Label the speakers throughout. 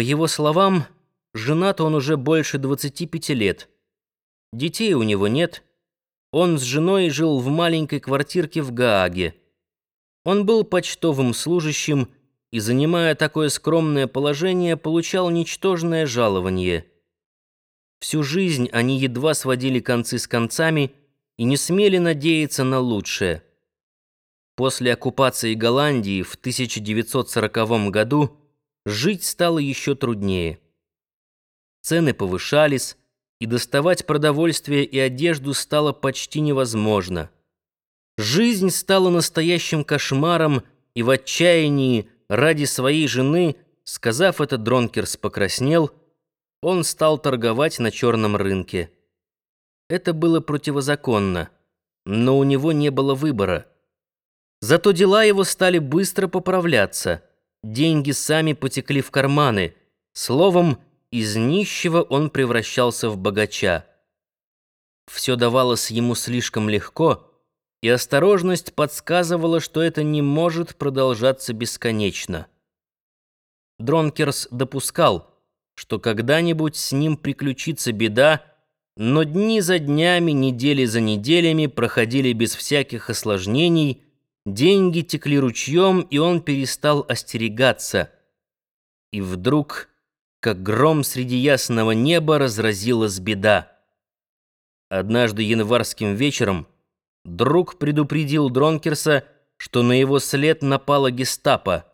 Speaker 1: По его словам, женат он уже больше 25 лет. Детей у него нет. Он с женой жил в маленькой квартирке в Гааге. Он был почтовым служащим и, занимая такое скромное положение, получал ничтожное жалование. Всю жизнь они едва сводили концы с концами и не смели надеяться на лучшее. После оккупации Голландии в 1940 году жить стало еще труднее. Цены повышались, и доставать продовольствие и одежду стало почти невозможно. Жизнь стала настоящим кошмаром, и в отчаянии ради своей жены, сказав это, Дронкерс покраснел, он стал торговать на черном рынке. Это было противозаконно, но у него не было выбора. Зато дела его стали быстро поправляться. Деньги сами потекли в карманы. Словом, из нищего он превращался в богача. Все давалось ему слишком легко, и осторожность подсказывала, что это не может продолжаться бесконечно. Дронкерс допускал, что когда-нибудь с ним приключится беда, но дни за днями, недели за неделями проходили без всяких осложнений, деньги текли ручьем, и он перестал остерегаться. И вдруг, как гром среди ясного неба, разразилась беда. Однажды январским вечером друг предупредил Дронкерса, что на его след напала гестапо.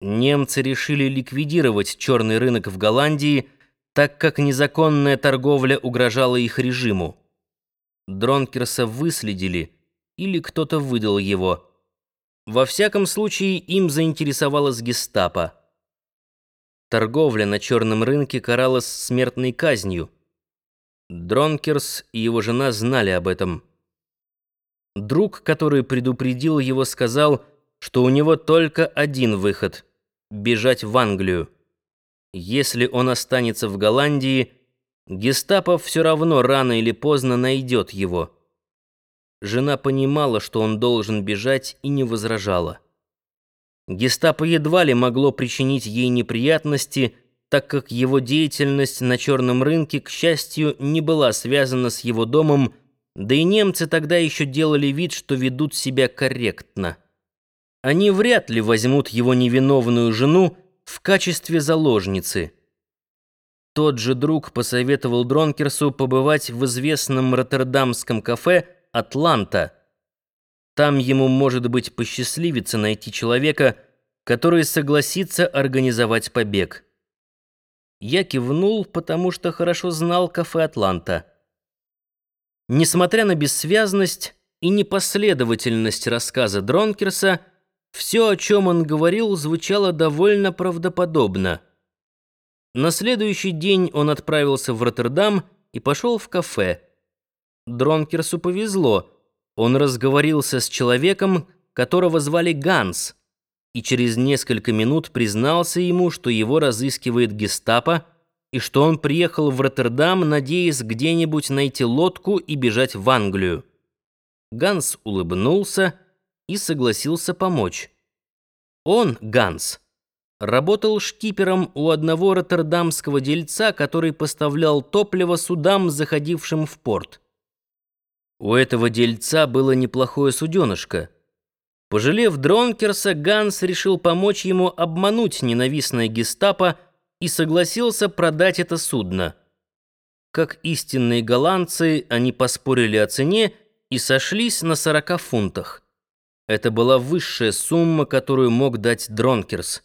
Speaker 1: Немцы решили ликвидировать черный рынок в Голландии, так как незаконная торговля угрожала их режиму. Дронкерса выследили, или кто-то выдал его. Во всяком случае, им заинтересовалась гестапо. Торговля на черном рынке каралась смертной казнью. Дронкерс и его жена знали об этом. Друг, который предупредил его, сказал, что у него только один выход — бежать в Англию. Если он останется в Голландии, гестапо все равно рано или поздно найдет его. Жена понимала, что он должен бежать, и не возражала. Гестапо едва ли могло причинить ей неприятности, так как его деятельность на черном рынке, к счастью, не была связана с его домом, да и немцы тогда еще делали вид, что ведут себя корректно. Они вряд ли возьмут его невиновную жену в качестве заложницы. Тот же друг посоветовал Дронкерсу побывать в известном роттердамском кафе «Атланта». Там ему, может быть, посчастливится найти человека, который согласится организовать побег. Я кивнул, потому что хорошо знал кафе «Атланта». Несмотря на бессвязность и непоследовательность рассказа Дронкерса, все, о чем он говорил, звучало довольно правдоподобно. На следующий день он отправился в Роттердам и пошел в кафе. Дронкерсу повезло. Он разговорился с человеком, которого звали Ганс, и через несколько минут признался ему, что его разыскивает гестапо, и что он приехал в Роттердам, надеясь где-нибудь найти лодку и бежать в Англию. Ганс улыбнулся и согласился помочь. Он, Ганс, работал шкипером у одного роттердамского дельца, который поставлял топливо судам, заходившим в порт. У этого дельца было неплохое суденышко. Пожалев Дронкерса, Ганс решил помочь ему обмануть ненавистное гестапо, и согласился продать это судно. Как истинные голландцы, они поспорили о цене и сошлись на 40 фунтах. Это была высшая сумма, которую мог дать Дронкерс.